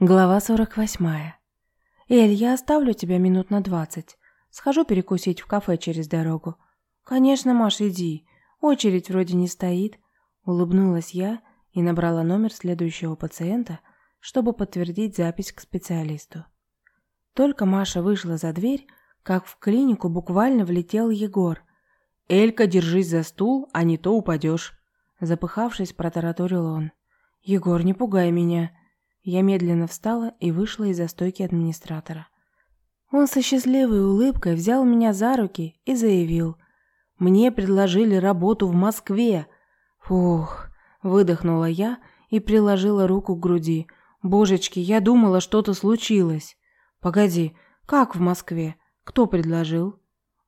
Глава 48. «Эль, я оставлю тебя минут на двадцать. Схожу перекусить в кафе через дорогу». «Конечно, Маш, иди. Очередь вроде не стоит». Улыбнулась я и набрала номер следующего пациента, чтобы подтвердить запись к специалисту. Только Маша вышла за дверь, как в клинику буквально влетел Егор. «Элька, держись за стул, а не то упадешь», запыхавшись, протараторил он. «Егор, не пугай меня», я медленно встала и вышла из застойки администратора. Он со счастливой улыбкой взял меня за руки и заявил. «Мне предложили работу в Москве!» Фух, выдохнула я и приложила руку к груди. «Божечки, я думала, что-то случилось!» «Погоди, как в Москве? Кто предложил?»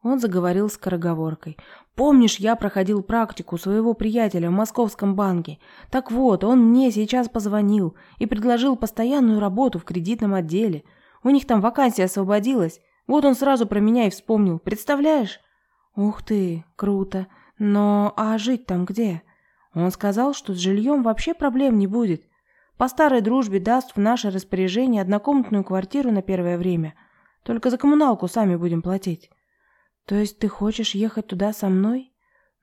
Он заговорил скороговоркой. «Помнишь, я проходил практику своего приятеля в московском банке? Так вот, он мне сейчас позвонил и предложил постоянную работу в кредитном отделе. У них там вакансия освободилась. Вот он сразу про меня и вспомнил. Представляешь?» «Ух ты, круто. Но а жить там где?» Он сказал, что с жильем вообще проблем не будет. По старой дружбе даст в наше распоряжение однокомнатную квартиру на первое время. Только за коммуналку сами будем платить. То есть ты хочешь ехать туда со мной?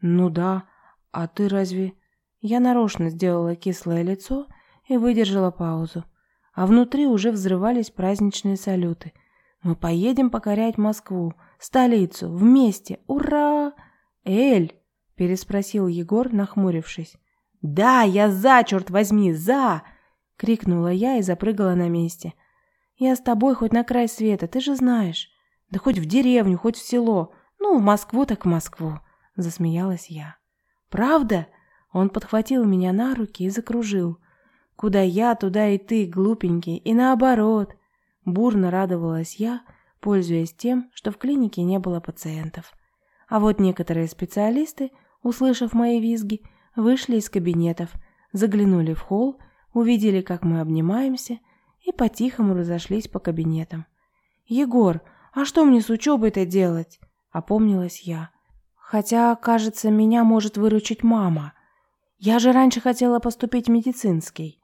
Ну да. А ты разве... Я нарочно сделала кислое лицо и выдержала паузу. А внутри уже взрывались праздничные салюты. Мы поедем покорять Москву, столицу, вместе. Ура! Эль, переспросил Егор, нахмурившись. Да, я за, черт возьми, за! крикнула я и запрыгала на месте. Я с тобой хоть на край света, ты же знаешь. Да хоть в деревню, хоть в село. Ну, в Москву так в Москву, засмеялась я. Правда? Он подхватил меня на руки и закружил. Куда я, туда и ты, глупенький, и наоборот. Бурно радовалась я, пользуясь тем, что в клинике не было пациентов. А вот некоторые специалисты, услышав мои визги, вышли из кабинетов, заглянули в холл, увидели, как мы обнимаемся, и по-тихому разошлись по кабинетам. «Егор, а что мне с учебой-то делать?» Опомнилась я. Хотя, кажется, меня может выручить мама. Я же раньше хотела поступить в медицинский.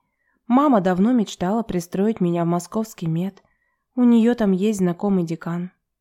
Мама давно мечтала пристроить меня в московский мед. У нее там есть знакомый декан.